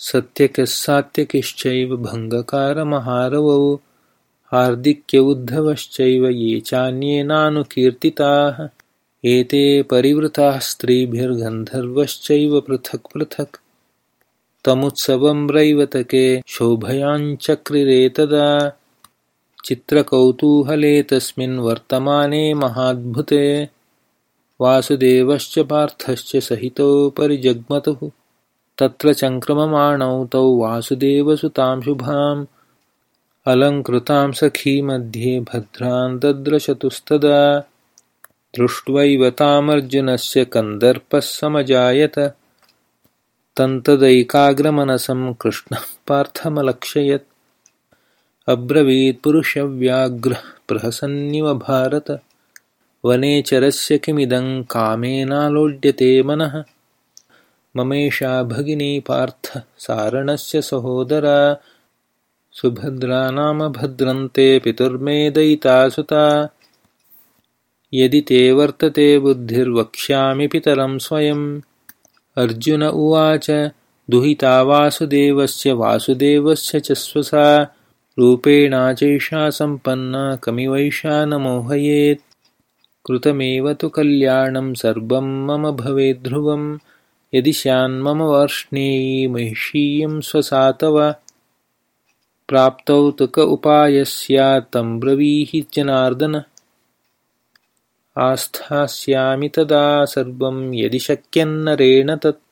सत्यकस्सात्यकिश्चैव भङ्गकारमहारवौ हार्दिक्य उद्धवश्चैव ये चान्येनानुकीर्तिताः एते परिवृताः स्त्रीभिर्गन्धर्वश्चैव पृथक् पृथक्। तमुत्सवं रैवतके शोभयाञ्चक्रिरे तदा। चित्रकौतूहले तस्मिन् वर्तमाने महाद्भुते। वासुदेवश्च पार्थश्च सहितो परिजग्मतुः तत्र चङ्क्रममाणौ तौ वासुदेवसुतां शुभाम्। अलङ्कृतां सखीमध्ये भद्रान् दद्रशतुस्तदा दृष्ट्वैव तामर्जुनस्य कन्दर्पः समजायत। तन्तदैकाग्रमनसं कृष्णः पार्थमलक्षयत्। अब्रवीत्पुरुषव्याघ्रः प्रहसन्निव भारत। वनेचरस्य किमिदं कामेनालोड्यते मनः ममेषा भगिनी पार्थ सारणस्य सहोदरा। सुभद्रा नाम भद्रन्ते पितुर्मे दयिता सुता। यदि ते वर्तते बुद्धिर्वक्ष्यामि पितरं स्वयम् अर्जुन उवाच दुहिता वासुदेवस्य वासुदेवस्य च स्वसा। रूपेणा चैषा सम्पन्ना कमिवैषा न मोहयेत् कृतमेव तु कल्याणं सर्वं मम भवेद्ध्रुवम् यदि स्यान्मम वर्ष्णेयी महिषीयं स्वसा तव प्राप्तौ तु क उपायस्यात्तं ब्रवीहि जनार्दन। आस्थास्यामि तदा सर्वं यदि शक्यन्नरेण तत्